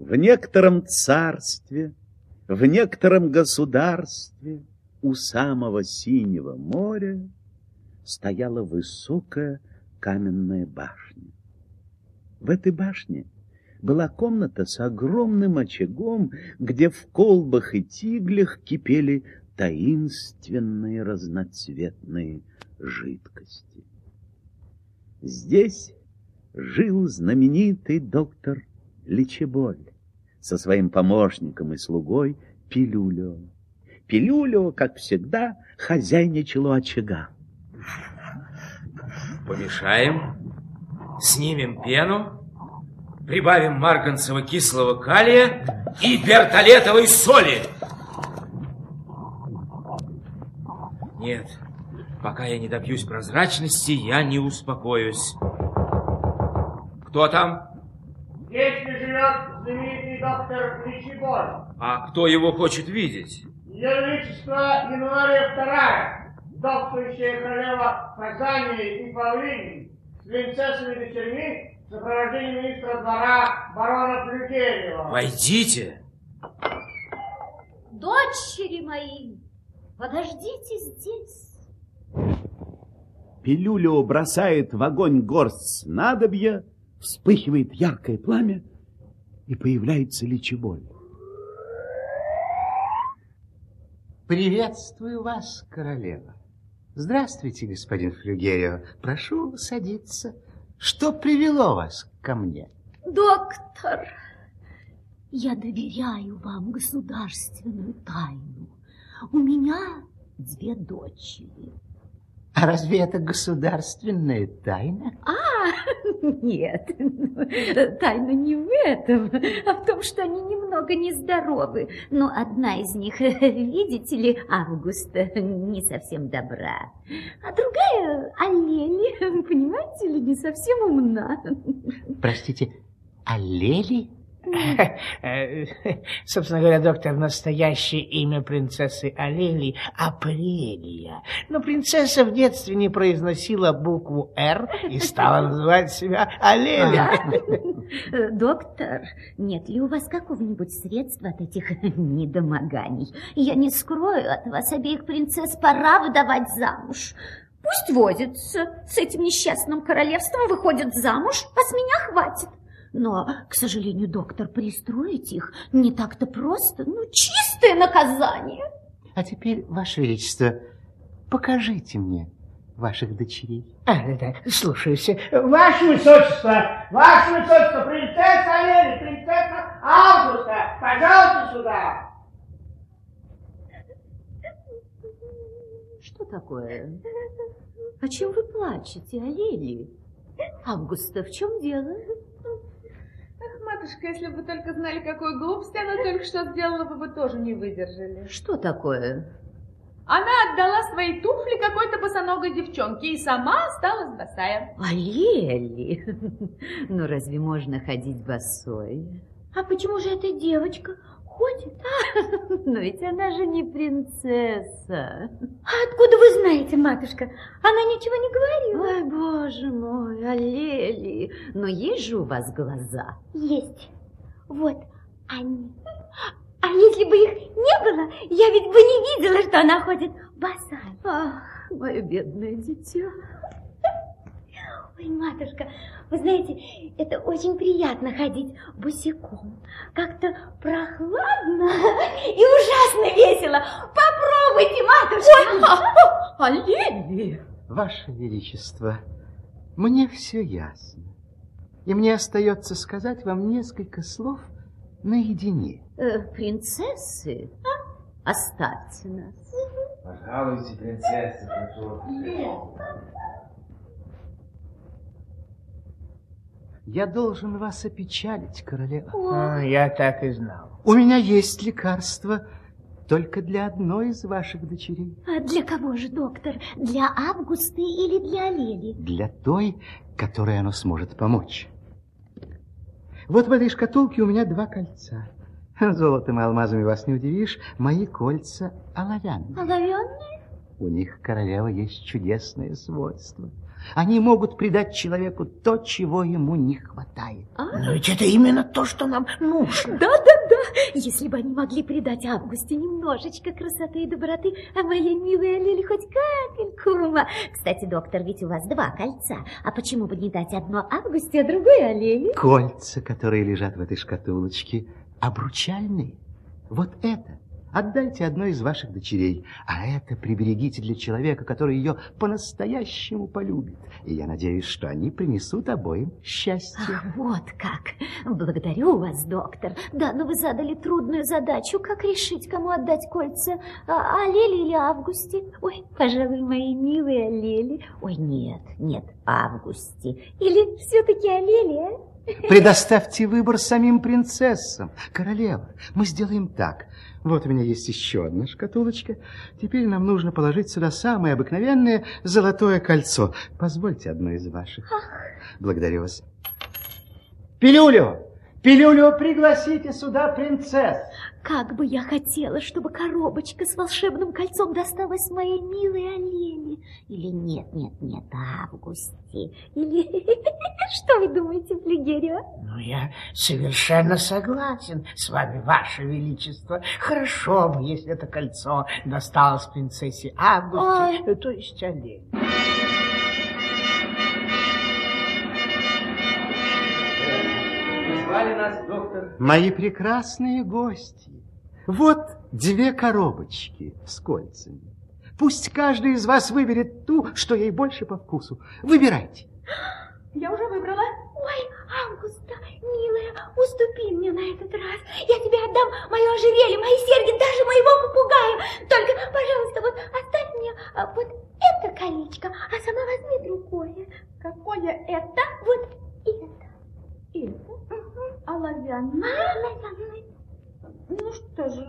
В некотором царстве, в некотором государстве у самого синего моря стояла высокая каменная башня. В этой башне была комната с огромным очагом, где в колбах и тиглях кипели таинственные разноцветные жидкости. Здесь жил знаменитый доктор Лечеболь со своим помощником и слугой Пилюлио. Пилюлио, как всегда, хозяйничал у очага. Помешаем, снимем пену, прибавим марганцево кислого калия и бертолетовой соли. Нет, пока я не добьюсь прозрачности, я не успокоюсь. Кто там? Здесь не живет. А кто его хочет видеть? Ее Величество Януария Вторая, докторщая королева Казани и Павлини, с принцессами дочерьми в сопровождении министра двора барона Плюгерьева. Войдите. Дочери мои, подождите здесь. Пилюлю бросает в огонь горсть снадобья, вспыхивает яркое пламя, и появляется лечеболь. Приветствую вас, королева. Здравствуйте, господин Флюгерио. Прошу садиться. Что привело вас ко мне? Доктор, я доверяю вам государственную тайну. У меня две дочери. А разве это государственная тайна? А, нет, тайна не в этом, а в том, что они немного нездоровы. Но одна из них, видите ли, Августа, не совсем добра. А другая, Аллели, понимаете ли, не совсем умна. Простите, Аллели? Э, собственно говоря, доктор, настоящее имя принцессы Алели – Апрелия. Но принцесса в детстве не произносила букву «Р» и стала называть себя Алелия. Э, доктор, нет ли у вас какого-нибудь средства от этих недомоганий? Я не скрою от вас обеих принцесс, пора выдавать замуж. Пусть возится с этим несчастным королевством, выходит замуж, а с меня хватит. Но, к сожалению, доктор, пристроить их не так-то просто. Ну, чистое наказание. А теперь, Ваше Величество, покажите мне ваших дочерей. А, да, слушаюсь. Ваше Высочество, Ваше Высочество, принцесса Алена, принцесса Августа, пожалуйста сюда. Что такое? О чем вы плачете, Алели? Августа, в чем дело? Матушка, если бы вы только знали, какую глупость она только что сделала, вы бы тоже не выдержали. Что такое? Она отдала свои туфли какой-то босоногой девчонке и сама осталась босая. Алели, ну разве можно ходить босой? А почему же эта девочка ходит? А, но ведь она же не принцесса. А откуда вы знаете, матушка? Она ничего не говорила. Ой, боже мой, Алели, но есть же у вас глаза? Есть. Вот они. А если бы их не было, я ведь бы не видела, что она ходит босая. Ах, мое бедное дитя. Ой, матушка, вы знаете, это очень приятно ходить босиком. Как-то прохладно и ужасно весело. Попробуйте, матушка. Ой, Алели. Ваше Величество, мне все ясно. И мне остается сказать вам несколько слов наедине. Э, принцессы, а? оставьте нас. Пожалуйте, принцесса, прошу. Я должен вас опечалить, королева. А, я так и знал. У меня есть лекарство только для одной из ваших дочерей. А для кого же, доктор? Для Августы или для Алели? Для той, которой оно сможет помочь. Вот в этой шкатулке у меня два кольца. Золотом и алмазами вас не удивишь. Мои кольца оловянные. Оловянные? У них, королева, есть чудесное свойство. Они могут придать человеку то, чего ему не хватает. Но ведь это именно то, что нам нужно. Да-да-да, если бы они могли придать Августе немножечко красоты и доброты, а моей милой Аллеле хоть капельку ума. Кстати, доктор, ведь у вас два кольца, а почему бы не дать одно Августе, а другое Аллеле? Кольца, которые лежат в этой шкатулочке, обручальные. Вот это отдайте одной из ваших дочерей, а это приберегите для человека, который ее по-настоящему полюбит. И я надеюсь, что они принесут обоим счастье. Ах, вот как. Благодарю вас, доктор. Да, но вы задали трудную задачу. Как решить, кому отдать кольца? А, Аллеле или Августе? Ой, пожалуй, мои милые Аллели. Ой, нет, нет, Августе. Или все-таки Аллеле, а? Предоставьте выбор самим принцессам. Королева, мы сделаем так. Вот у меня есть еще одна шкатулочка. Теперь нам нужно положить сюда самое обыкновенное золотое кольцо. Позвольте одно из ваших. Благодарю вас. Пилюлю! Пилюлю, пригласите сюда принцесс. Как бы я хотела, чтобы коробочка с волшебным кольцом досталась моей милой Аллеле. Или нет, нет, нет, Августе. Или что вы думаете, Флегерио? Ну, я совершенно согласен с вами, ваше величество. Хорошо бы, если это кольцо досталось принцессе Августе, Ой. то есть Олеге. Звали нас, доктор? Мои прекрасные гости. Вот две коробочки с кольцами. Пусть каждый из вас выберет ту, что ей больше по вкусу. Выбирайте. Я уже выбрала. Ой, Августа, милая, уступи мне на этот раз. Я тебе отдам мое ожерелье, мои серьги, даже моего попугая. Только, пожалуйста, вот оставь мне а, вот это колечко, а сама возьми другое. Какое это? Вот это. Это? Оловянное. Оловянное. Ну что же,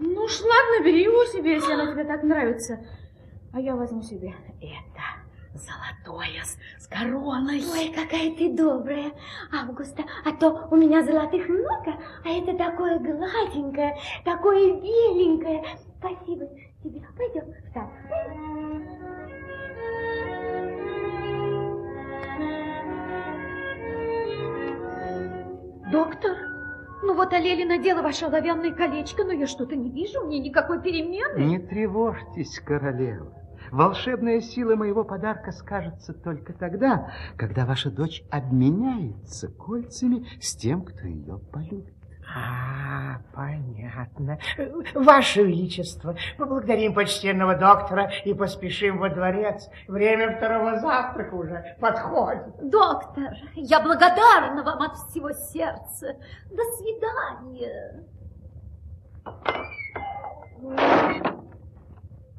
ну уж ладно, бери его себе, если оно тебе так нравится. А я возьму себе это. Золотое с, короной. Ой, какая ты добрая, Августа. А то у меня золотых много, а это такое гладенькое, такое беленькое. Спасибо тебе. Пойдем в сад. Доктор, ну вот Аллеле надела ваше оловянное колечко, но я что-то не вижу, мне никакой перемены. Не тревожьтесь, королева. Волшебная сила моего подарка скажется только тогда, когда ваша дочь обменяется кольцами с тем, кто ее полюбит. А, понятно. Ваше Величество, поблагодарим почтенного доктора и поспешим во дворец. Время второго завтрака уже подходит. Доктор, я благодарна вам от всего сердца. До свидания.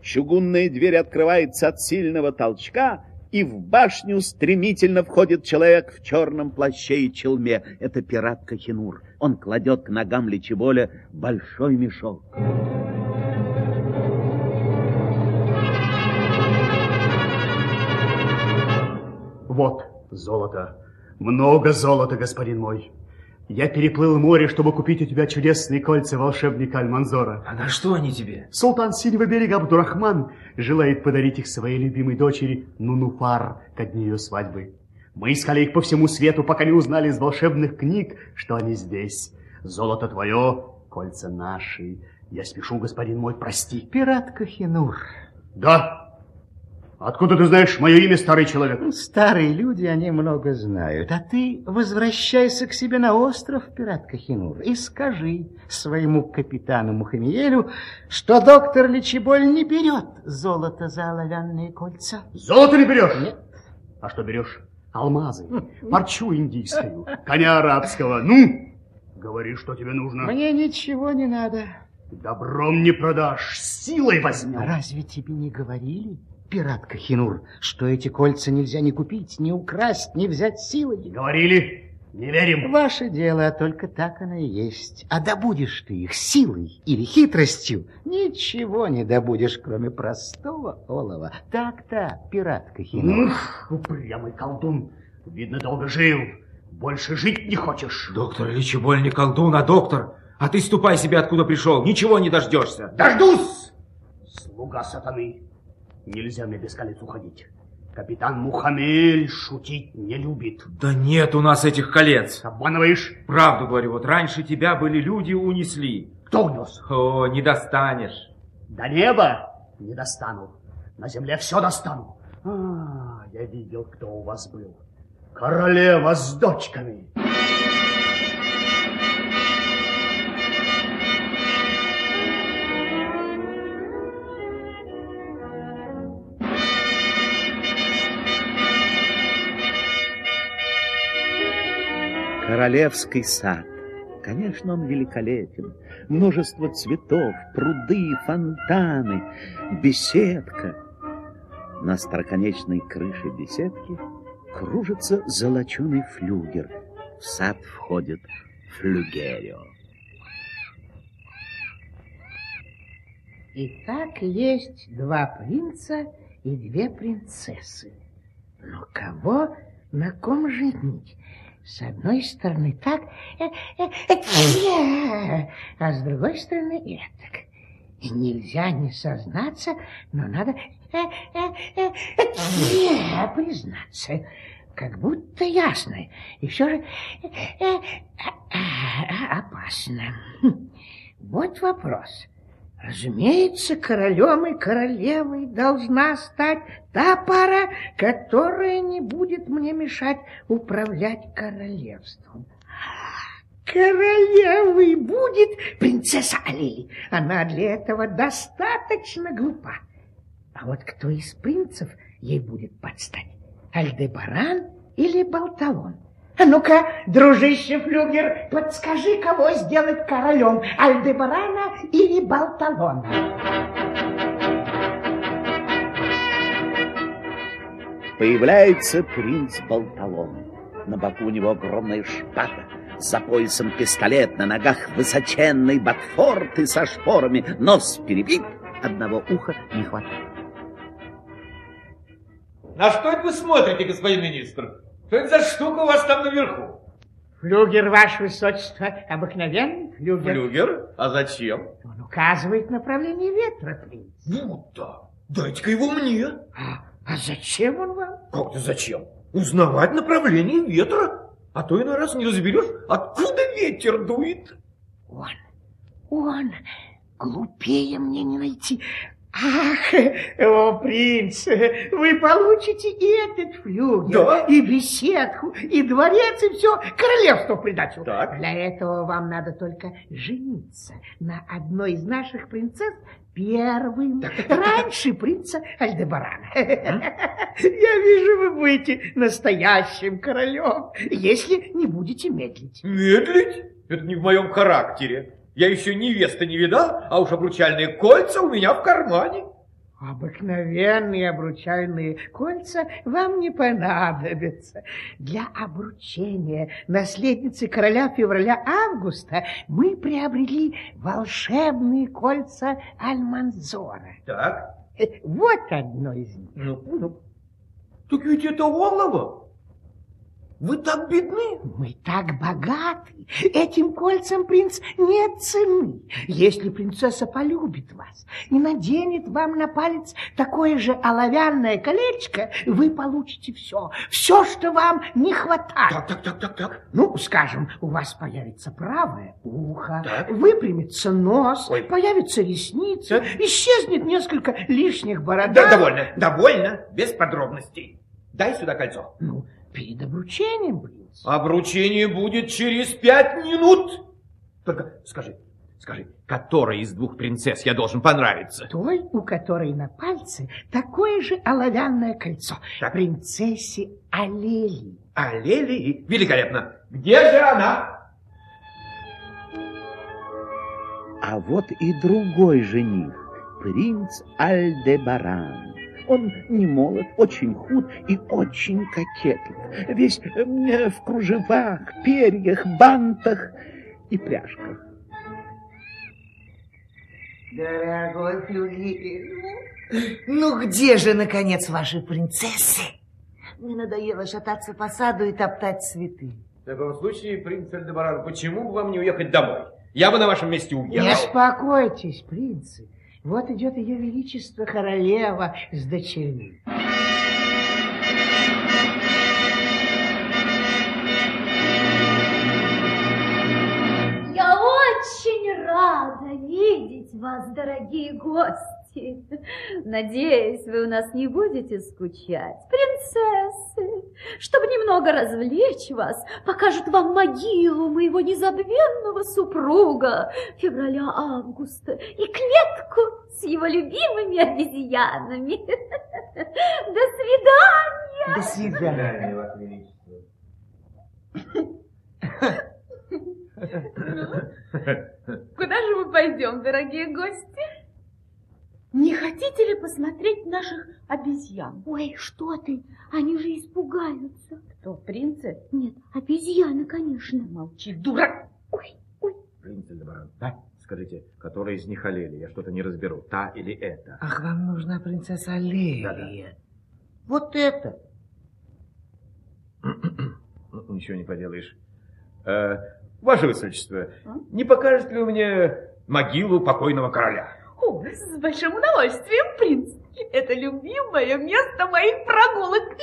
Чугунная дверь открывается от сильного толчка, и в башню стремительно входит человек в черном плаще и челме. Это пират Кахинур. Он кладет к ногам Лечеболя большой мешок. Вот золото. Много золота, господин мой. Я переплыл море, чтобы купить у тебя чудесные кольца волшебника Альманзора. А на что они тебе? Султан Синего берега Абдурахман желает подарить их своей любимой дочери Нунуфар ко дню ее свадьбы. Мы искали их по всему свету, пока не узнали из волшебных книг, что они здесь. Золото твое, кольца наши. Я спешу, господин мой, прости. Пират Кахинур. Да. Откуда ты знаешь мое имя, старый человек? Старые люди, они много знают. А ты возвращайся к себе на остров, пират Кахинур, и скажи своему капитану Мухамиелю, что доктор Лечеболь не берет золото за оловянные кольца. Золото не берешь? Нет. А что берешь? Алмазы, парчу индийскую, коня арабского. Ну, говори, что тебе нужно. Мне ничего не надо. Добром не продашь, силой возьмем. Разве тебе не говорили, пират Кахинур, что эти кольца нельзя ни купить, ни украсть, ни взять силой? Говорили, не верим. Ваше дело, а только так оно и есть. А добудешь ты их силой или хитростью, ничего не добудешь, кроме простого олова. Так-то, пират Кахинур. Ух, упрямый колдун. Видно, долго жил. Больше жить не хочешь. Доктор Лечеболь не колдун, а доктор. А ты ступай себе, откуда пришел. Ничего не дождешься. Дождусь! Слуга сатаны. Нельзя мне без колец уходить. Капитан Мухамель шутить не любит. Да нет у нас этих колец. Обманываешь? Правду говорю, вот раньше тебя были люди унесли. Кто унес? О, не достанешь. До неба не достану. На земле все достану. А, я видел, кто у вас был. Королева с дочками. Королевский сад. Конечно, он великолепен. Множество цветов, пруды, фонтаны, беседка. На строконечной крыше беседки кружится золоченый флюгер. В сад входит флюгерио. Итак, есть два принца и две принцессы. Но кого на ком женить? С одной стороны так, э, э, э, а с другой стороны. И нельзя не сознаться, но надо признаться, как будто ясно, и все же опасно. Вот вопрос. Разумеется, королем и королевой должна стать та пара, которая не будет мне мешать управлять королевством. Королевой будет принцесса Алили. Она для этого достаточно глупа. А вот кто из принцев ей будет подстать? Альдебаран или Болталон? А ну-ка, дружище Флюгер, подскажи, кого сделать королем, Альдебарана или Болталона? Появляется принц Болталон. На боку у него огромная шпага, за поясом пистолет, на ногах высоченный ботфорт и со шпорами, нос перебит, одного уха не хватает. На что это вы смотрите, господин министр? Что это за штука у вас там наверху? Флюгер, ваше высочество, обыкновенный флюгер. Флюгер? А зачем? Он указывает направление ветра, принц. Вот да. Дайте-ка его мне. А, а зачем он вам? Как-то зачем? Узнавать направление ветра. А то иной раз не разберешь, откуда ветер дует. Он, он, глупее мне не найти. Ах, о, принц, вы получите и этот флюгер, Да? и беседку, и дворец, и все королевство в придачу. Так. Для этого вам надо только жениться на одной из наших принцесс первым, раньше принца Альдебарана. Я вижу, вы будете настоящим королем, если не будете медлить. Медлить? Это не в моем характере. Я еще невесты не видал, а уж обручальные кольца у меня в кармане. Обыкновенные обручальные кольца вам не понадобятся. Для обручения наследницы короля февраля-августа мы приобрели волшебные кольца Альманзора. Так, Э, Вот одно из них. ну, ну. Так ведь это олово. Вы так бедны. Мы так богаты. Этим кольцам, принц, нет цены. Если принцесса полюбит вас и наденет вам на палец такое же оловянное колечко, вы получите все. Все, что вам не хватает. Так, так, так, так, так. Ну, скажем, у вас появится правое ухо, Так. выпрямится нос, Ой. появится ресница, Так. исчезнет несколько лишних бородок. Да, довольно, довольно, без подробностей. Дай сюда кольцо. Ну, перед обручением, принц. Обручение будет через пять минут. Только скажи, скажи, которой из двух принцесс я должен понравиться? той, у которой на пальце такое же оловянное кольцо. Так. Принцессе Алели. А Лели? Великолепно. Где же она? А вот и другой жених, принц Альдебаран. Он не молод, очень худ и очень кокетлив. Весь э, в кружевах, перьях, бантах и пряжках. Дорогой Флюгер, ну где же, наконец, ваши принцессы? Мне надоело шататься по саду и топтать цветы. В таком случае, принц Альдебаран, почему бы вам не уехать домой? Я бы на вашем месте уехал. Не успокойтесь, принцы. Вот идет ее величество королева с дочерьми. Я очень рада видеть вас, дорогие гости. Надеюсь, вы у нас не будете скучать. Принцессы, чтобы немного развлечь вас, покажут вам могилу моего незабвенного супруга февраля-августа и клетку с его любимыми обезьянами. До свидания! До свидания. Ваше Величество. Куда же мы пойдем, дорогие гости? Не хотите ли посмотреть наших обезьян? Ой, что ты, они же испугаются. Кто, принцы? Нет, обезьяны, конечно. Молчи, дура! Ой, ой, Принц Эльдебаран, да? Скажите, которая из них Алели? Я что-то не разберу. Та или эта? Ах, вам нужна принцесса Алелия. Да-да. Вот это. Ну, ничего не поделаешь. Э, ваше Высочество, не покажете ли вы мне могилу покойного короля? С большим удовольствием, принц. Это любимое место моих прогулок.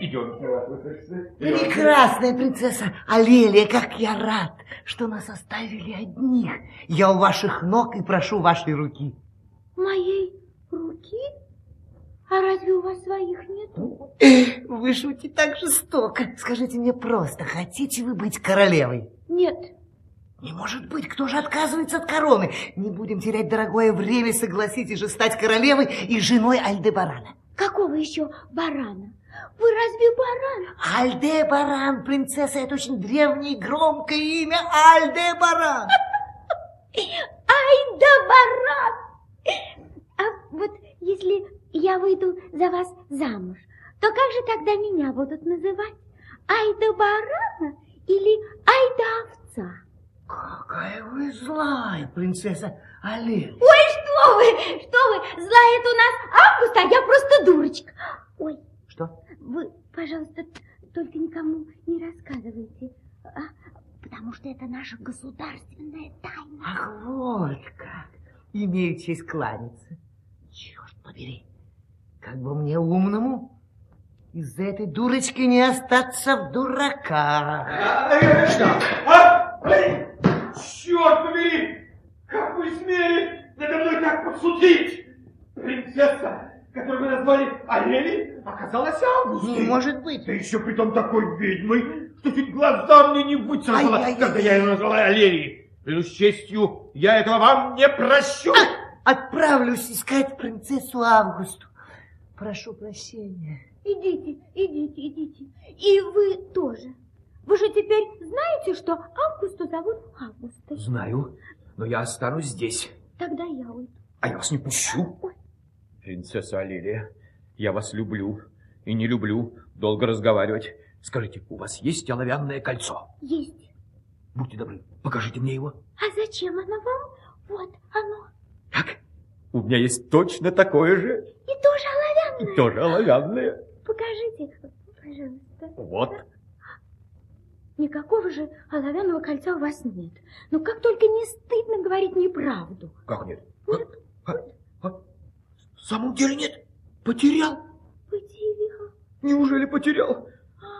Ваше Высочество. Прекрасная принцесса Алелия, как я рад, что нас оставили одних. Я у ваших ног и прошу вашей руки. моей руки? А разве у вас своих нет? Вы шутите так жестоко. Скажите мне просто, хотите вы быть королевой? Нет. Не может быть, кто же отказывается от короны? Не будем терять дорогое время, согласитесь же стать королевой и женой Альдебарана. Какого еще барана? Вы разве баран? Альдебаран, принцесса, это очень древнее громкое имя Альдебаран. Ай да баран! А вот если я выйду за вас замуж, то как же тогда меня будут называть? Ай да барана или ай да овца? Какая вы злая, принцесса Алелия. Ой, что вы, что вы, злая это у нас август, а я просто дурочка. Ой, Что? вы, пожалуйста, только никому не рассказывайте, а, потому что это наша государственная тайна. Ах, вот как. Имею честь кланяться. Черт побери. Как бы мне умному из-за этой дурочки не остаться в дураках. Что? А? Черт побери! Как вы смели надо мной так подсудить? Принцесса, которую вы назвали Алели, оказалась Августой. Не может быть. Да еще при том такой ведьмой, что чуть глаза мне не выцарапала, Ай-яй-яй. когда я ее назвала Алелией. Клянусь честью, я этого вам не прощу. Отправлюсь искать принцессу Августу. Прошу прощения. Идите, идите, идите. И вы тоже. Вы же теперь знаете, что Августу зовут Августой. Знаю, но я останусь здесь, Тогда я уйду. а я вас не пущу. Ой. Принцесса Алелия, я вас люблю и не люблю долго разговаривать. Скажите, у вас есть оловянное кольцо? Есть. Будьте добры, покажите мне его. А зачем оно вам? Вот оно. Как? У меня есть точно такое же, И тоже оловянное. тоже оловянное. Покажите, пожалуйста. Вот. Никакого же оловянного кольца у вас нет. Но как только не стыдно говорить неправду. Как нет? А, а, а, в самом деле нет? Потерял? Потерял. Неужели потерял?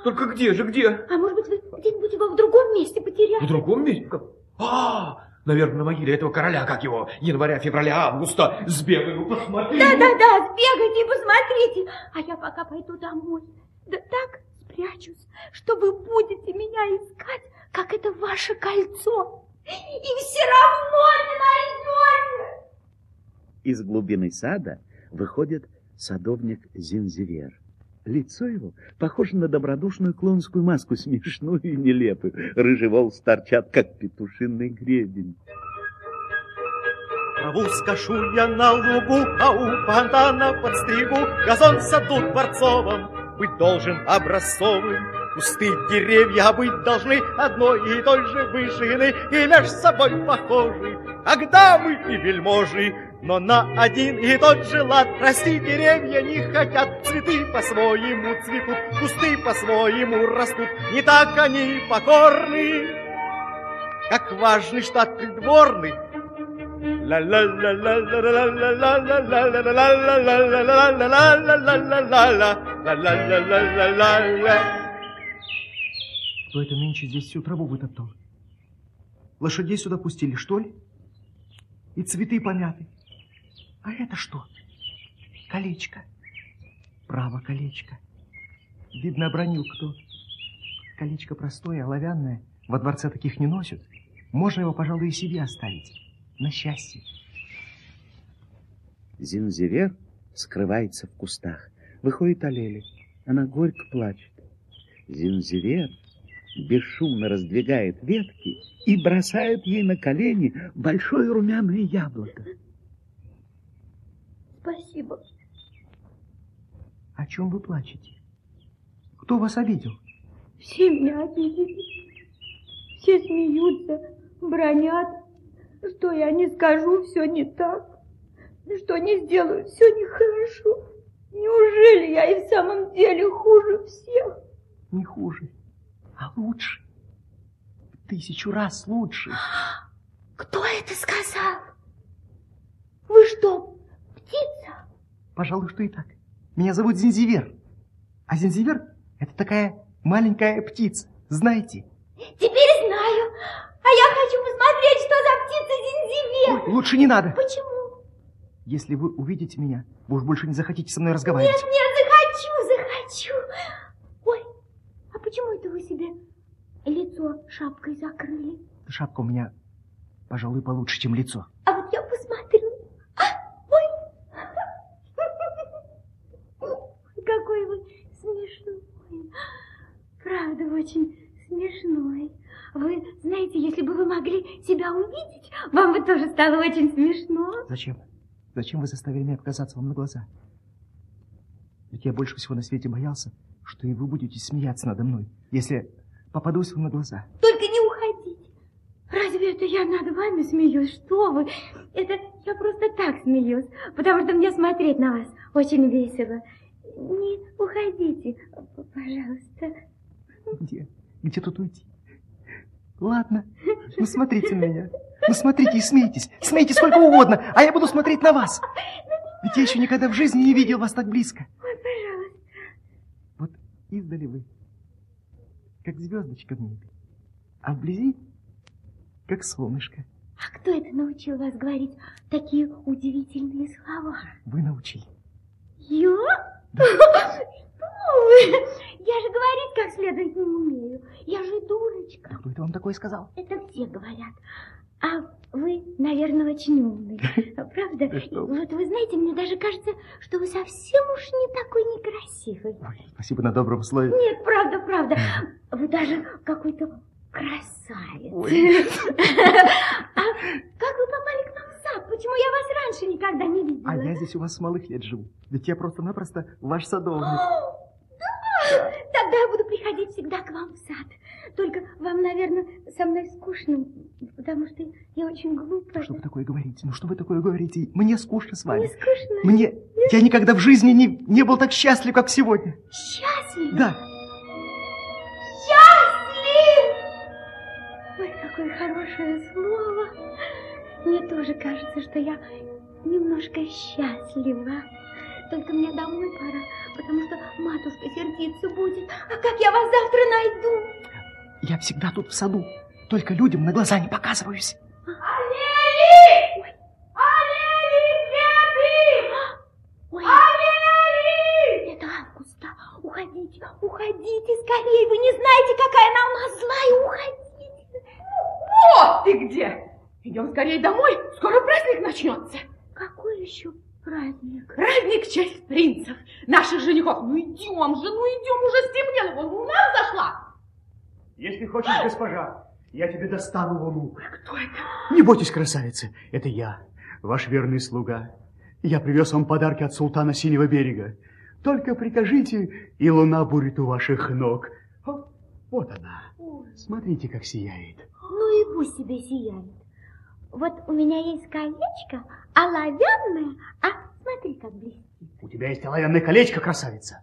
Только где же, где? А может быть, вы где-нибудь его в другом месте потеряли? В другом месте? Как? А, наверное, на могиле этого короля, как его, января, февраля, августа. Сбегаю, посмотрю. Да-да-да, сбегайте и посмотрите. А я пока пойду домой. Да так спрячусь, что вы будете меня искать, как это ваше кольцо. И все равно не найдете. Из глубины сада выходит садовник Зинзивер. Лицо его похоже на добродушную клоунскую маску, смешную и нелепую. Рыжий волос торчат, как петушиный гребень. Траву скошу я на лугу, а у фонтана подстригу. Газон саду дворцовом быть должен образцовым. Кусты, деревья быть должны одной и той же вышины и между собой похожи, как дамы и вельможи. Но на один и тот же лад расти деревья не хотят, цветы по-своему цветут, кусты по-своему растут, не так они покорны, как важный штат придворный Кто это нынче здесь всю траву вытоптал? Лошадей сюда пустили, что ли? И цветы помяты. А это что? Колечко. Право, колечко. Видно, обронил кто. Колечко простое, оловянное. Во дворце таких не носят. Можно его, пожалуй, и себе оставить. На счастье. Зинзивер скрывается в кустах. Выходит Алели. Она горько плачет. Зинзивер бесшумно раздвигает ветки и бросает ей на колени большое румяное яблоко. Спасибо. О чем вы плачете? Кто вас обидел? Все меня обидели. Все смеются, бронят. Что я не скажу, все не так. Что не сделаю, все нехорошо. Неужели я и в самом деле хуже всех? Не хуже, а лучше. В тысячу раз лучше. Кто это сказал? Вы что, птица? Пожалуй, что и так. Меня зовут Зинзивер. А Зинзивер – это такая маленькая птица, знаете? Теперь знаю. А я хочу посмотреть, что за птица Лучше не надо. Почему? Если вы увидите меня, вы уж больше не захотите со мной разговаривать. Нет, нет, захочу, захочу. Ой, а почему это вы себе лицо шапкой закрыли? Шапка у меня, пожалуй, получше, чем лицо. А вот я посмотрю. А, ой, какой вы смешной. Правда, очень смешной. Вы знаете, если бы вы могли себя увидеть, вам бы тоже стало очень смешно. Зачем? Зачем вы заставили меня показаться вам на глаза? Ведь я больше всего на свете боялся, что и вы будете смеяться надо мной, если попадусь вам на глаза. Только не уходите. Разве это я над вами смеюсь? Что вы? Это я просто так смеюсь, потому что мне смотреть на вас очень весело. Не уходите, пожалуйста. Где? Где тут уйти? Ладно, ну смотрите на меня. Ну смотрите и смейтесь. Смейтесь сколько угодно, а я буду смотреть на вас. Ведь я еще никогда в жизни не видел вас так близко. Ой, пожалуйста. Вот издали вы, как звездочка в небе, а вблизи, как солнышко. А кто это научил вас говорить такие удивительные слова? Вы научили. Я? Да. Что вы? Я же говорить как следует не умею. Я же дурочка. Да кто это вам такое сказал? Это все говорят. А вы, наверное, очень умный. Правда? Вот вы знаете, мне даже кажется, что вы совсем уж не такой некрасивый. Ой, спасибо на добром слове. Нет, правда, правда. Вы даже какой-то красавец. Ой. А как вы попали к нам в сад? Почему я вас раньше никогда не видела? А я здесь у вас с малых лет живу. Ведь я просто-напросто ваш садовник. Да, тогда я буду приходить всегда к вам в сад. Только вам, наверное, со мной скучно, потому что я очень глупая. Что вы такое говорите? Ну что вы такое говорите? Мне скучно с вами. Не скучно? Мне... Нет? Я никогда в жизни не, не был так счастлив, как сегодня. Счастлив? Да. Счастлив! Ой, какое хорошее слово. Мне тоже кажется, что я немножко счастлива. Только мне домой пора, потому что матушка сердиться будет. А как я вас завтра найду? Я всегда тут в саду, только людям на глаза не показываюсь. Алели! Ой. Где ты? Ой. Алели! Это Августа. Уходите, уходите скорее. Вы не знаете, какая она у нас злая. Уходите. Вот ты где! Идем скорее домой, скоро праздник начнется. Какой еще праздник? Праздник в честь принцев, наших женихов. Ну идем же, ну идем, уже стемнело, вон луна зашла. Если хочешь, госпожа, я тебе достану луну. Кто это? Не бойтесь, красавица, это я, ваш верный слуга. Я привез вам подарки от султана Синего берега. Только прикажите, и луна будет у ваших ног. О, вот она. Смотрите, как сияет. Ну и пусть себе сияет. Вот у меня есть колечко, оловянное, а смотри, как блестит. У тебя есть оловянное колечко, красавица?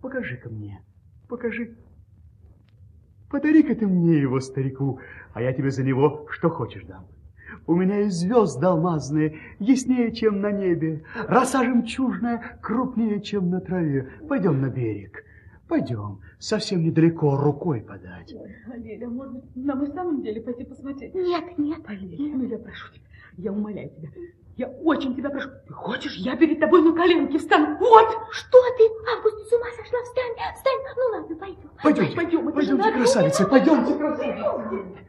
Покажи-ка мне, покажи. Подари-ка ты мне его, старику, а я тебе за него что хочешь дам. У меня и звезды алмазные, яснее, чем на небе. Роса жемчужная, крупнее, чем на траве. Пойдем на берег. Пойдем, совсем недалеко, рукой подать. Алеля, может быть, нам и в самом деле пойти посмотреть? Нет, нет. Алеля, ну я прошу тебя, я умоляю тебя, я очень тебя прошу. Ты хочешь, я перед тобой на коленки встану? Вот! Что ты? Августа с ума сошла? Встань, встань. Ну ладно, пойдем. Пойдемте, Пойдем, пойдемте, надо. красавицы, пойдемте, красавицы.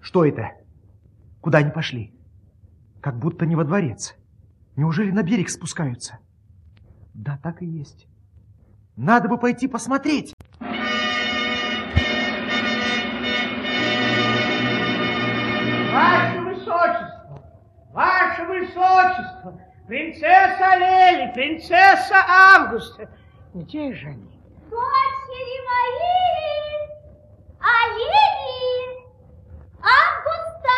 Что это? Куда они пошли? Как будто не во дворец. Неужели на берег спускаются? Да, так и есть. Надо бы пойти посмотреть. Высочество, принцесса Лели, принцесса Августа. Где же они? Дочери мои! Олени! Августа!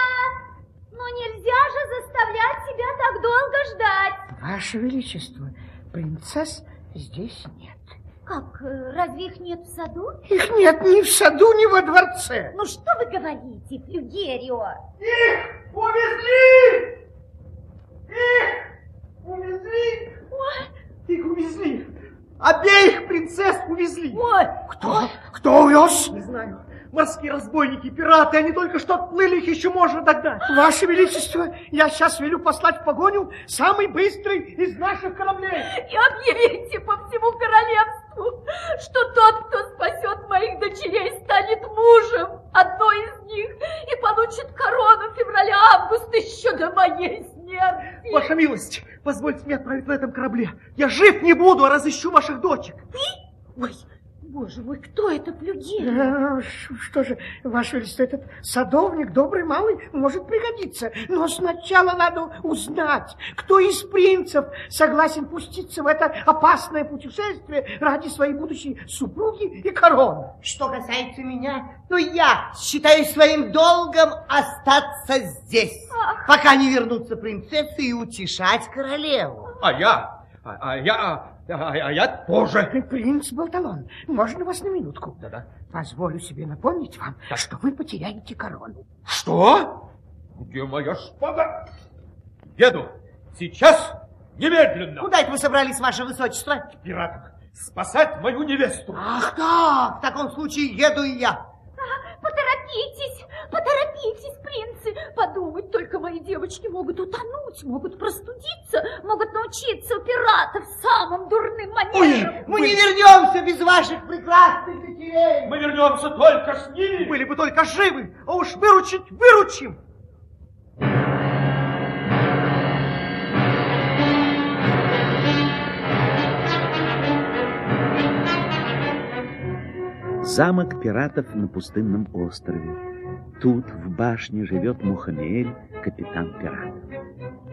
Ну нельзя же заставлять себя так долго ждать. Ваше Величество, принцесс здесь нет. Как, э, разве их нет в саду? Их нет ни в саду, ни во дворце. Ну что вы говорите, Флюгерио? Их увезли! Их увезли! Их увезли. Обеих принцесс увезли. Ой, Кто? Кто увез? Не знаю. Морские разбойники, пираты, они только что отплыли, их еще можно догнать. Ваше Величество, я сейчас велю послать в погоню самый быстрый из наших кораблей. И объявите по всему королевству, что тот, кто спасет моих дочерей, станет мужем одной из них и получит корону февраля-августа еще до моей смерти. Ваша милость, позвольте мне отправить на этом корабле. Я жив не буду, а разыщу ваших дочек. ой, боже мой, кто это Флюгерио? Э, Что же, Ваше Величество, этот садовник, добрый малый, может пригодиться. Но сначала надо узнать, кто из принцев согласен пуститься в это опасное путешествие ради своей будущей супруги и короны. Что касается меня, то я считаю своим долгом остаться здесь, пока не вернутся принцессы и утешать королеву. А я, а, а я, а, а я тоже. Принц Болталон, можно вас на минутку? Да-да. Позволю себе напомнить вам, что вы потеряете корону. Что? Где моя шпага? Еду. Сейчас, немедленно. Куда это вы собрались, ваше высочество? Пиратов. Спасать мою невесту. Ах так, в таком случае еду и я. Поторопитесь, поторопитесь, принцы. Подумать, только мои девочки могут утонуть, могут простудиться, могут научиться у пиратов самым дурным манерам. Мы не вернемся без ваших прекрасных дочерей. Мы вернемся только с ними. Были бы только живы, а уж выручить выручим. Замок пиратов на пустынном острове. Тут в башне живет Мухаммель, капитан пиратов.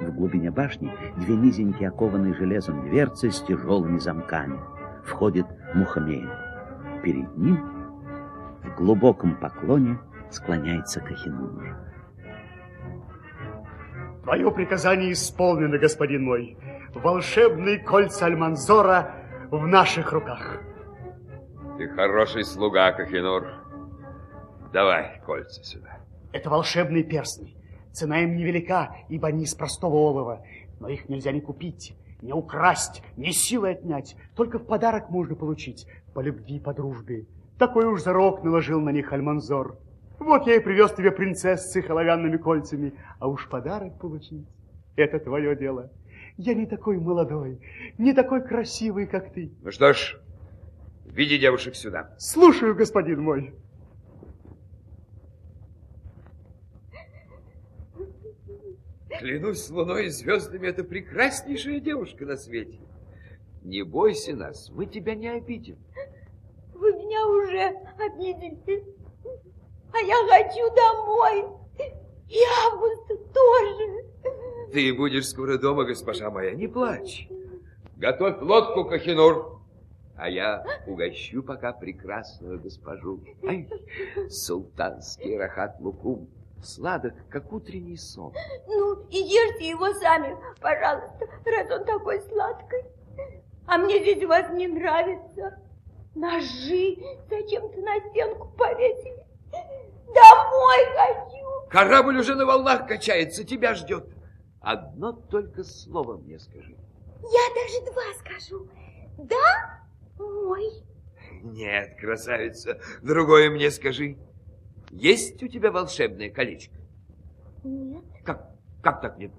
В глубине башни две низенькие окованные железом дверцы с тяжелыми замками. Входит Мухаммель. Перед ним в глубоком поклоне склоняется Кахинур. Твое приказание исполнено, господин мой. Волшебный кольца Альманзора в наших руках. Ты хороший слуга, Кахинур. Давай кольца сюда. Это волшебные перстни. Цена им невелика, ибо они из простого олова. Но их нельзя ни купить, не украсть, ни силой отнять. Только в подарок можно получить, по любви, по дружбе. Такой уж зарок наложил на них Альманзор. Вот я и привез тебе принцесс с их оловянными кольцами. А уж подарок получить — это твое дело. Я не такой молодой, не такой красивый, как ты. Ну что ж, веди девушек сюда. Слушаю, господин мой. Клянусь луной и звездами, это прекраснейшая девушка на свете. Не бойся нас, мы тебя не обидим. Вы меня уже обидели, а я хочу домой. И Августа тоже. Ты будешь скоро дома, госпожа моя, не плачь. Готовь лодку, Кахинур, а я угощу пока прекрасную госпожу. Ай, султанский рахат лукум, сладок, как утренний сон. Ну, и ешьте его сами, пожалуйста, раз он такой сладкий. А мне здесь вас не нравится. Ножи зачем-то на стенку повесили. домой хочу. Корабль уже на волнах качается, тебя ждет. Одно только слово мне скажи. Я даже два скажу. Да, мой? Нет, красавица, другое мне скажи. Есть у тебя волшебное колечко? Нет. Как, как так нет?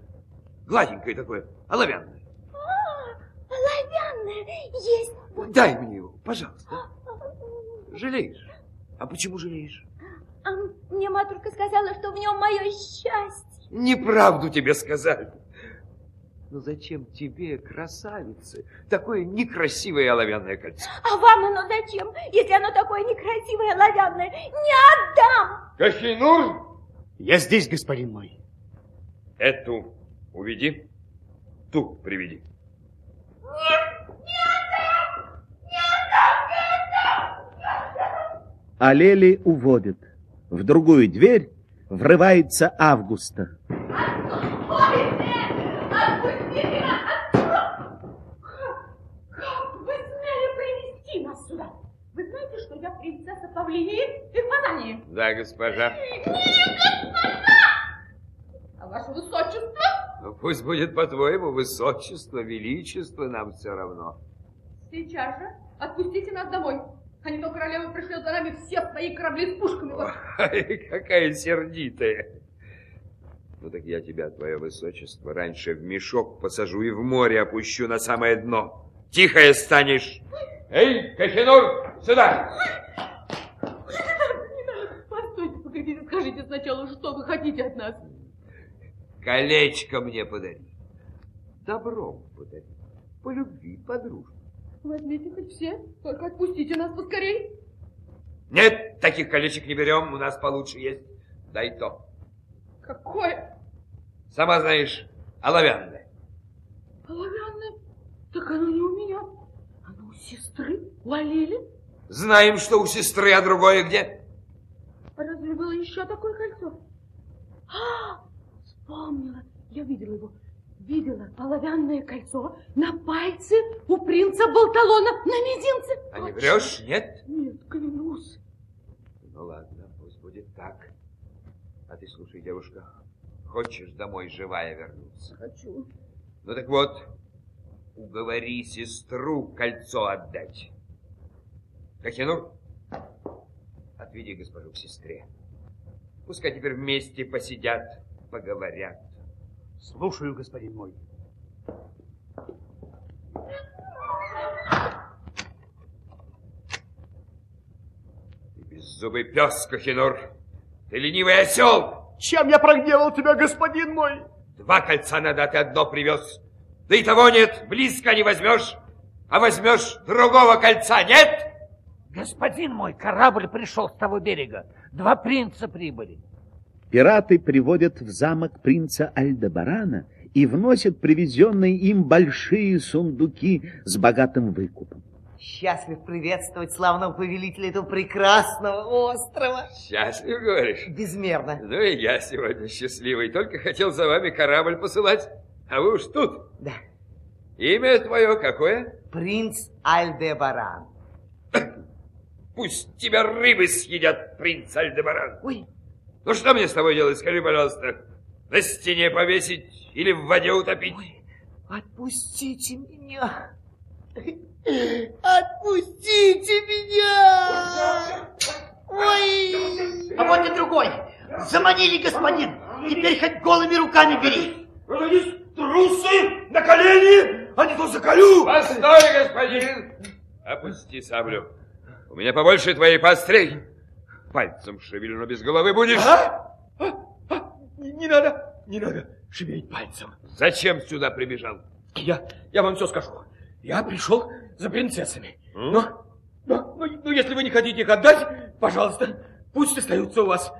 Гладенькое такое, оловянное. А, оловянное есть. Вот. Дай мне его, пожалуйста. Жалеешь? А почему жалеешь? А мне матушка сказала, что в нем мое счастье. Неправду тебе сказали. Но зачем тебе, красавице, такое некрасивое оловянное кольцо? А вам оно зачем, если оно такое некрасивое оловянное? Не отдам! Кахинур! Я здесь, господин мой. Эту уведи, ту приведи. Нет, не отдам! Не отдам, не отдам! Алели уводит. В другую дверь врывается Августа. Принцесса Павлинии и Фазании. Да, госпожа. Нет, госпожа! А ваше высочество? Ну, пусть будет по-твоему высочество, величество, нам все равно. Сейчас же отпустите нас домой. А не то королева пришлет за нами все свои корабли с пушками. Ой, какая сердитая. Ну так я тебя, твое высочество, раньше в мешок посажу и в море опущу на самое дно. Тихая станешь. Эй, Кахинур, сюда! Не надо, постойте, погодите, скажите сначала, что вы хотите от нас. Колечко мне подари. Добром подари. По любви, по дружбе. Возьмите хоть все, только отпустите нас поскорей. Нет, таких колечек не берем, у нас получше есть. Дай то. Какое? Сама знаешь, оловянное. Оловянное? Так оно не у меня. Оно у сестры, у Алили. Знаем, что у сестры, а другое где? А разве было еще такое кольцо? А, вспомнила. Я видела его. Видела оловянное кольцо на пальце у принца Болталона на мизинце. А не врешь, нет? Нет, клянусь. Ну ладно, пусть будет так. А ты слушай, девушка, хочешь домой живая вернуться? Хочу. Ну так вот, уговори сестру кольцо отдать. Кахинур, отведи госпожу к сестре. Пускай теперь вместе посидят, поговорят. Слушаю, господин мой. Ты беззубый пес, Кахинур. Ты ленивый осел. Чем я прогневал тебя, господин мой? Два кольца надо, а ты одно привез. Да и того нет, близко не возьмешь. А возьмешь другого кольца, нет? Господин мой, корабль пришел с того берега. Два принца прибыли. Пираты приводят в замок принца Альдебарана и вносят привезенные им большие сундуки с богатым выкупом. Счастлив приветствовать славного повелителя этого прекрасного острова. Счастлив, говоришь? Безмерно. Ну и я сегодня счастливый. Только хотел за вами корабль посылать, а вы уж тут. Да. Имя твое какое? Принц Альдебаран. Пусть тебя рыбы съедят, принц Альдебаран. Ой. Ну что мне с тобой делать, скажи, пожалуйста. На стене повесить или в воде утопить? Ой, отпустите меня. Отпустите меня! Ой! А вот и другой. Заманили, господин. Теперь хоть голыми руками бери. Разойдись, трусы, на колени, а не то заколю. Постой, господин. Опусти саблю. У меня побольше твоей пострей. Пальцем шевелю, но без головы будешь. А? А? А? Не, не надо, не надо шевелить пальцем. Зачем сюда прибежал? Я, я вам все скажу. Я пришел за принцессами. М? Но, но, но, но если вы не хотите их отдать, пожалуйста, пусть остаются у вас.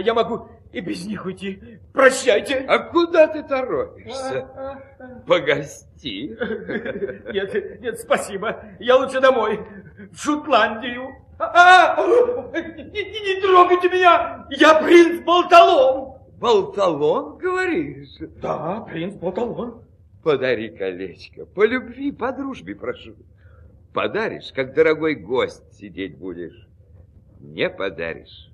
Я могу и без них уйти. Прощайте. А куда ты торопишься? Погости. Нет, нет, спасибо. Я лучше домой, в Шотландию. А, не, не- не трогайте меня! Я принц Болталон! Болталон, говоришь? Да, принц Болталон. Подари колечко. По любви, по дружбе прошу. Подаришь, как дорогой гость сидеть будешь. Не подаришь.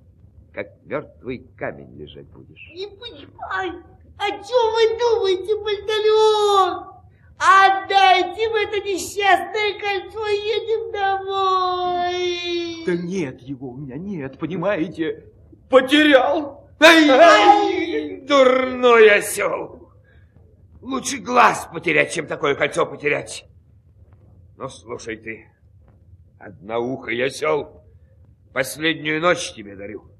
Как мертвый камень лежать будешь. Не понимаю, о чем вы думаете, Пантелеон? Отдайте в это несчастное кольцо, едем домой. Да нет его у меня, нет, понимаете? Потерял. Ай, ай, дурной осел. Лучше глаз потерять, чем такое кольцо потерять. Ну, слушай ты, одноухий осел, последнюю ночь тебе дарю.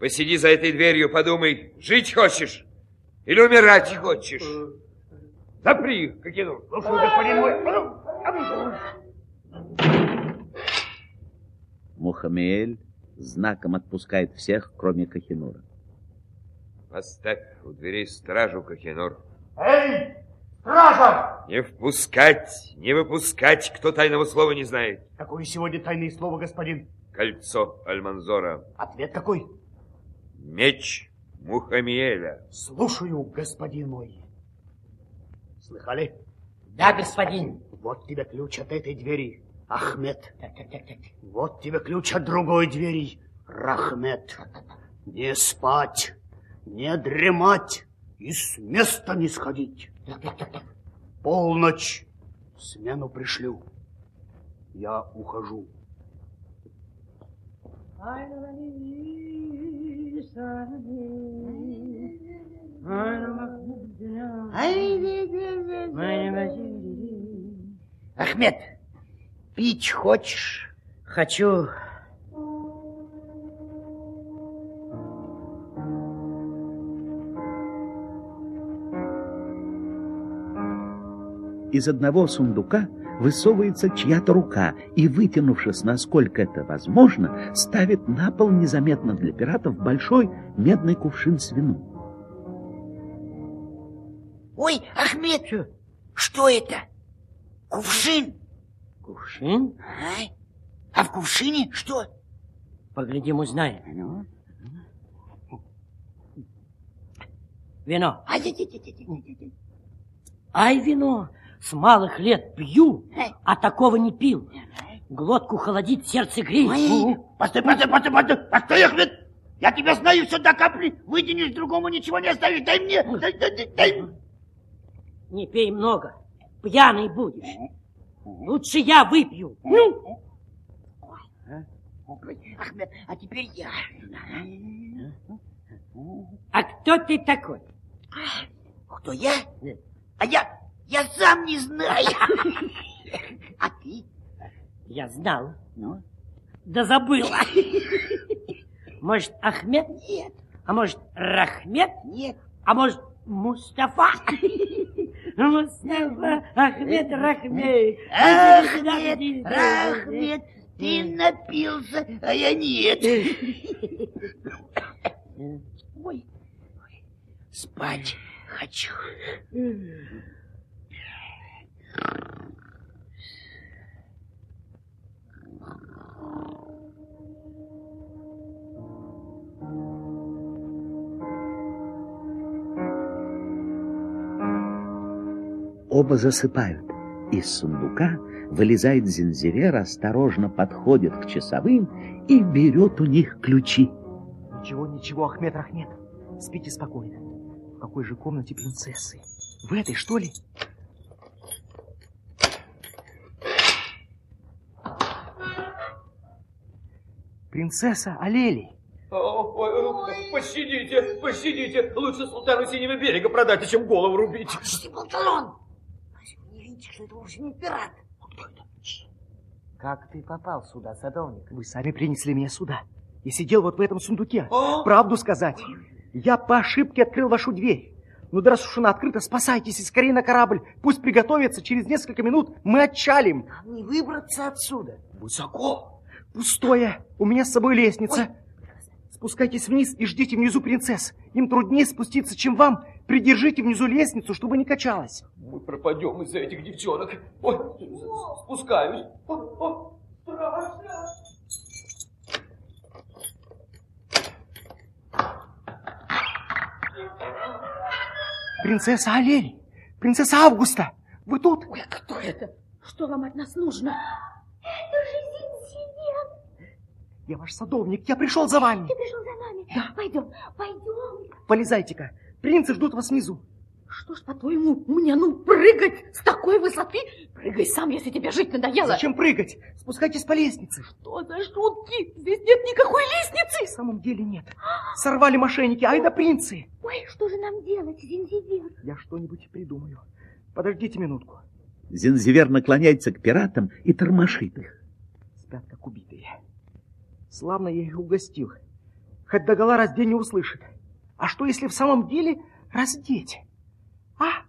Посиди за этой дверью, подумай, жить хочешь или умирать хочешь? Запри их, Кокину. Слушаю, господин мой. Мухаммель знаком отпускает всех, кроме Кахинура. Поставь у дверей стражу, Кахинур. Эй, стража! Не впускать, не выпускать, кто тайного слова не знает. Какое сегодня тайное слово, господин? Кольцо Альманзора. Ответ какой? Меч Мухаммеля. Слушаю, господин мой. Слыхали? Да, господин. Вот тебе ключ от этой двери, Ахмед. Так, так, так, так. Вот тебе ключ от другой двери, Рахмет. Не спать, не дремать и с места не сходить. Так, так, так, так. Полночь. Смену пришлю. Я ухожу. Ахмед, пить хочешь? Хочу. Из одного сундука высовывается чья-то рука и, вытянувшись, насколько это возможно, ставит на пол незаметно для пиратов большой медный кувшин с вином. Ой, Ахмед, что это? Кувшин? Кувшин? А? А в кувшине что? Поглядим, узнаем. Ну? Вино. Ай, ай, ай, ай, ай, ай. Ай, вино. С малых лет пью, а такого не пил. Глотку холодит, сердце греет. Ой, Постой, постой, постой, постой, постой, Ахмед! Я тебя знаю все до капли. Вытянешь, другому ничего не оставишь. Дай мне, дай, дай, дай. Не пей много, пьяный будешь. Лучше я выпью. Ну, Ахмед, а теперь я. а кто ты такой? Кто я? А я, я сам не знаю. А ты? Я знал, Ну? да забыл. Может, Ахмед? Нет, А может, Рахмет? нет. А может, Мустафа? Мустафа, Ахмед, Рахмет. Ахмед, Рахмет, ты напился, а я нет. Ой, спать хочу. Оба засыпают. Из сундука вылезает Зинзивер, осторожно подходит к часовым и берет у них ключи. Ничего, ничего, Ахмед Рахмет. Спите спокойно. В какой же комнате принцессы? В этой, что ли? Принцесса Алели. Пощадите, пощадите. Лучше султану Синего берега продать, чем голову рубить. Слушайте, Болталон, не видите, что это вовсе не пират? Как ты попал сюда, садовник? Вы сами принесли меня сюда. Я сидел вот в этом сундуке. Правду сказать. Я по ошибке открыл вашу дверь. Ну да раз уж она открыта, спасайтесь и скорее на корабль. Пусть приготовится, через несколько минут мы отчалим. Нам не выбраться отсюда. Высоко. Пустое. У меня с собой лестница. Спускайтесь вниз и ждите внизу принцесс. Им труднее спуститься, чем вам. Придержите внизу лестницу, чтобы не качалась. Мы пропадем из-за этих девчонок. Ой, спускаюсь. О, о, страшно. Принцесса Алель, принцесса Августа, вы тут? Ой, а кто это? Что вам от нас нужно? Это же. Я ваш садовник, я пришел за вами. Ты пришел за нами? Да. Пойдем, пойдем. Полезайте-ка, принцы ждут вас внизу. Что ж, по-твоему, мне ну прыгать с такой высоты? Прыгай сам, если тебе жить надоело. Зачем прыгать? Спускайтесь по лестнице. Что за шутки? Здесь нет никакой лестницы. В самом деле нет. Сорвали мошенники, ай да принцы. Ой, что же нам делать, Зинзивер? Я что-нибудь придумаю. Подождите минутку. Зинзивер наклоняется к пиратам и тормошит их. Спят, как убитые. Славно я их угостил. Хоть догола раздень не услышит. А что, если в самом деле раздеть? А?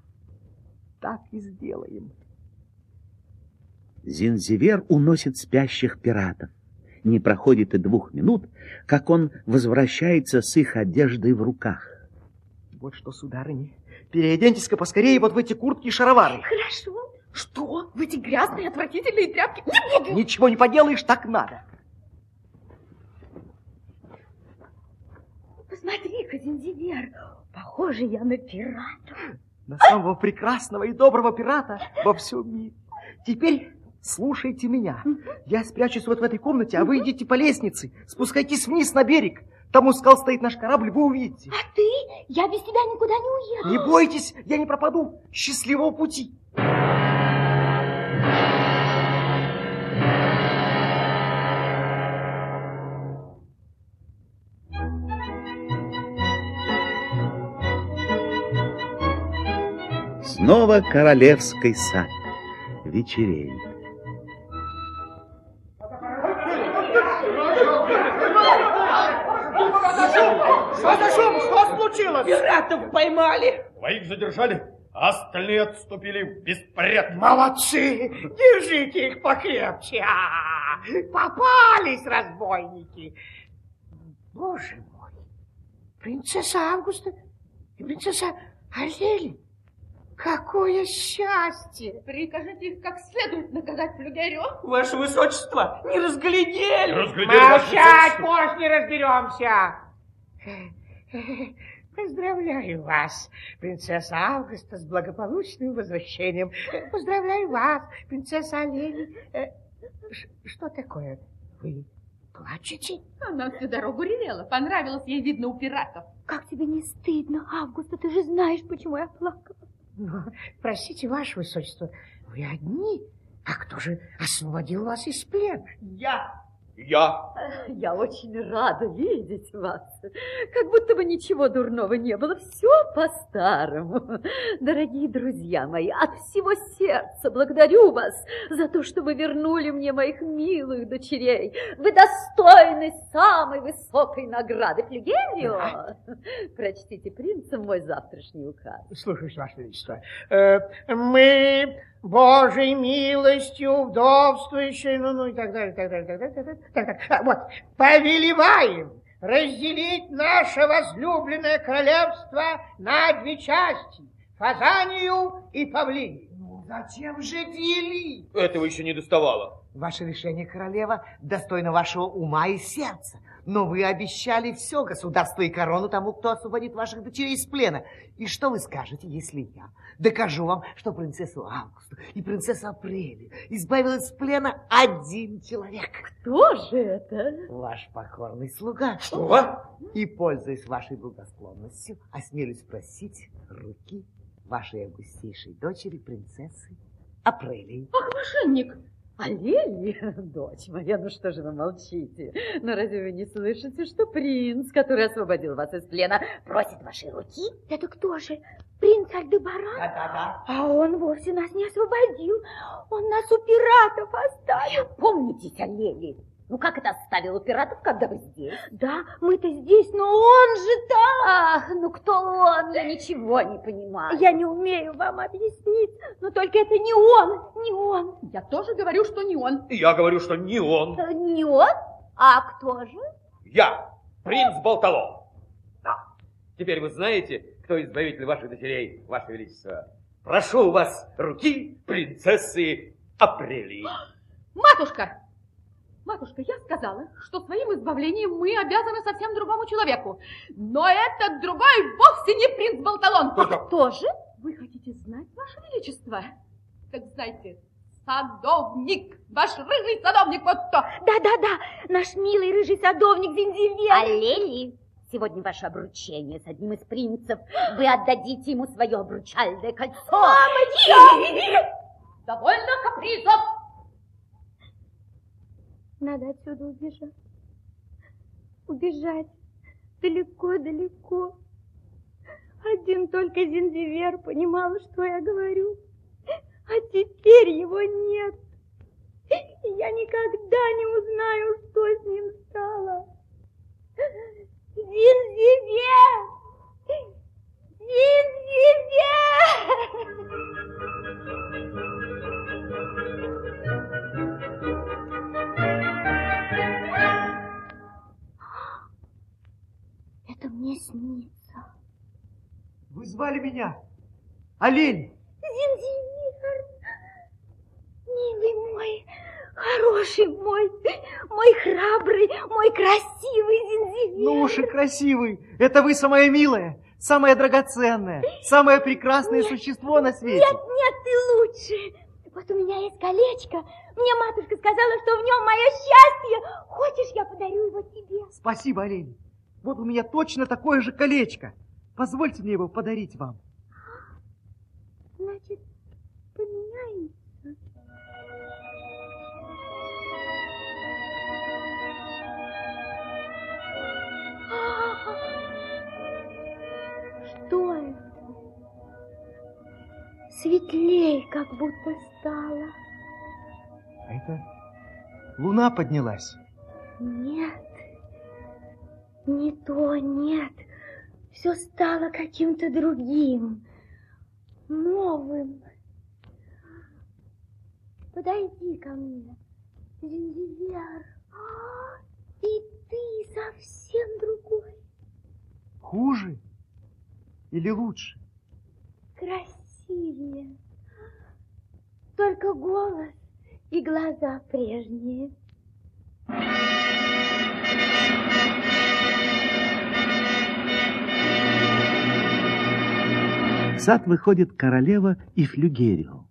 Так и сделаем. Зинзивер уносит спящих пиратов. Не проходит и двух минут, как он возвращается с их одеждой в руках. Вот что, сударыни, переоденьтесь-ка поскорее вот в эти куртки и шаровары. Хорошо. Что? В эти грязные, отвратительные тряпки? Не буду. Ничего не поделаешь, так надо. Посмотри-ка, Зинзивер, похоже я на пирата. На самого прекрасного и доброго пирата во всем мире. Теперь слушайте меня. Я спрячусь вот в этой комнате, а вы идите по лестнице. Спускайтесь вниз на берег. Там у скал стоит наш корабль, вы увидите. А ты? Я без тебя никуда не уеду. Не бойтесь, я не пропаду. Счастливого пути. Снова королевский сад. Вечереет. Что за шум? Что случилось? Пиратов поймали. Двоих задержали, а остальные отступили в беспорядке. Молодцы! Держите их покрепче. А, Попались разбойники. Боже мой, принцесса Августа и принцесса Алели. Какое счастье! Прикажите их как следует наказать флюгерю. Ваше высочество, не разглядели. Разглядели ваше Молчать, позже разберемся. Поздравляю вас, принцесса Августа, с благополучным возвращением. Поздравляю вас, принцесса Олени. Э, Что такое? Вы плачете? Она всю дорогу ревела. Понравилось ей, видно, у пиратов. Как тебе не стыдно, Августа? Ты же знаешь, почему я плакала. Ну, простите, ваше высочество, вы одни? А кто же освободил вас из плена? Я. Я. Я очень рада видеть вас. Как будто бы ничего дурного не было. Все по-старому. Дорогие друзья мои, от всего сердца благодарю вас за то, что вы вернули мне моих милых дочерей. Вы достойны самой высокой награды. Флегелио, прочтите принцам мой завтрашний указ. Слушаюсь, ваше величество. Э, мы Божьей милостью вдовствующей, ну, ну и так далее, так далее, так далее, так далее. Так, так. А, вот, повелеваем разделить наше возлюбленное королевство на две части, Фазанию и Павлинию. Ну, зачем же делить? Этого еще не доставало. Ваше решение, королева, достойно вашего ума и сердца. Но вы обещали все государство и корону тому, кто освободит ваших дочерей из плена. И что вы скажете, если я докажу вам, что принцессу Августу и принцессу Апрелию избавил из плена один человек? Кто же это? Ваш покорный слуга. Что? И, пользуясь вашей благосклонностью, осмелюсь просить руки вашей августейшей дочери, принцессы Апрелии. Ах, мошенник! Алели, дочь моя, ну что же вы молчите? Ну разве вы не слышите, что принц, который освободил вас из плена, просит вашей руки? Это кто же? Принц Альдебаран? Да-да-да. А он вовсе нас не освободил. Он нас у пиратов оставил. Помнитесь, Алели, ну как это оставил у пиратов, когда вы здесь? Да, мы-то здесь, но он же там. Ах, ну кто он? Я ничего не понимаю. Я не умею вам объяснить, но только это не он, не он. Я тоже говорю, что не он. Я говорю, что не он. Э, Не он? А кто же? Я, принц Болтало. Да. Теперь вы знаете, кто избавитель ваших дочерей, ваше величество. Прошу у вас руки принцессы Апрелии. Матушка! Матушка, я сказала, что своим избавлением мы обязаны совсем другому человеку. Но этот другой вовсе не принц Болталон. Кто же? Вы хотите знать, Ваше Величество? Так знайте, Садовник, ваш рыжий садовник, вот кто. Да-да-да, наш милый рыжий садовник Зинзивер. А Лели, сегодня ваше обручение с одним из принцев. Вы отдадите ему свое обручальное кольцо. Мамочка! Довольно капризов. Надо отсюда убежать. Убежать далеко-далеко. Один только Зинзивер понимал, что я говорю. А теперь его нет. И я никогда не узнаю, что с ним стало. Зинзивер! Зинзивер! Мне снится. Вы звали меня? Олень! Зинзивер! Милый мой, хороший мой, мой храбрый, мой красивый Зинзивер! Ну уж и красивый! Это вы самая милая, самое драгоценное, самое прекрасное нет, существо на свете! Нет, нет, ты лучше! Вот у меня есть колечко. Мне матушка сказала, что в нем мое счастье. Хочешь, я подарю его тебе? Спасибо, Олень. Вот у меня точно такое же колечко. Позвольте мне его подарить вам. Значит, поменяемся. Что это? Светлей как будто стало. А это луна поднялась. Нет, не то, нет. Все стало каким-то другим, новым. Подойди ко мне, Зинзивер. А, И ты совсем другой, Хуже или лучше? красивее. Только голос и глаза прежние. В сад выходит королева и флюгерио.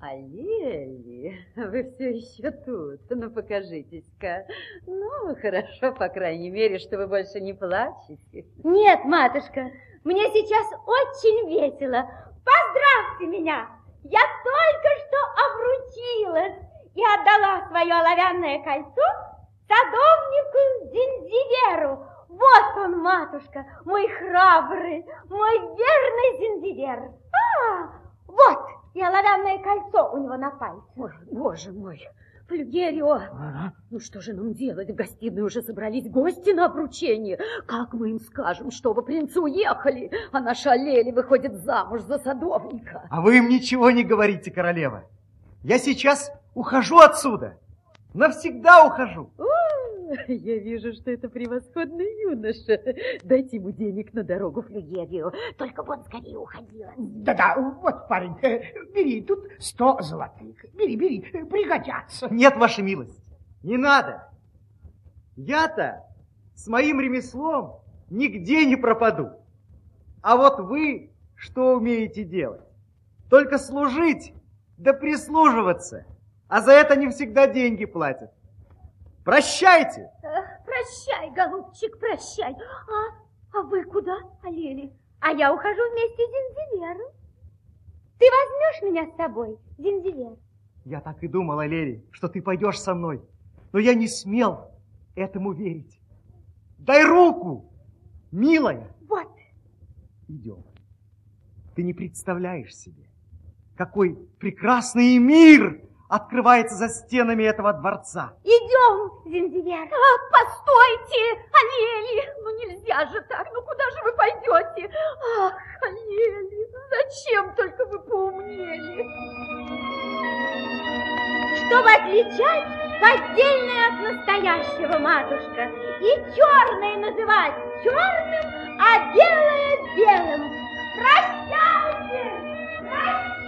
А Лели, вы все еще тут. Ну, покажитесь-ка. Ну, хорошо, по крайней мере, что вы больше не плачете. Нет, матушка, мне сейчас очень весело. Поздравьте меня! Я только что обручилась и отдала свое оловянное кольцо садовнику Зинзиверу. Вот он, матушка, мой храбрый, мой верный Зинзивер. А, вот и оловянное кольцо у него на пальце. Ой, боже мой, Флюгерио, ну что же нам делать? В гостиной уже собрались гости на обручение. Как мы им скажем, чтобы принцы уехали, а наша Лели выходит замуж за садовника? А вы им ничего не говорите, королева. Я сейчас ухожу отсюда. Навсегда ухожу. О, я вижу, что это превосходный юноша. Дайте ему денег на дорогу Флюгерию. Только вот скорее уходила. Да-да, вот, парень, э, бери, тут сто золотых. Бери, бери, э, пригодятся. Нет, ваша милость, не надо. Я-то с моим ремеслом нигде не пропаду. А вот вы что умеете делать? Только служить да прислуживаться. А за это не всегда деньги платят. Прощайте! Э, Прощай, голубчик, прощай. А, а вы куда, Алели? А я ухожу вместе с Зинзивером. Ты возьмешь меня с собой, Зинзивер? Я так и думала, Лери, что ты пойдешь со мной. Но я не смел этому верить. Дай руку, милая. Вот. Идем. Ты не представляешь себе, какой прекрасный мир открывается за стенами этого дворца. Идем, Зинзивер. А, постойте, Алиэли, ну нельзя же так, ну куда же вы пойдете? Ах, Алиэли, зачем только вы поумнели? Чтобы отличать поддельное от настоящего, матушка, и черное называть черным, а белое белым. Прощайте! Прощайте!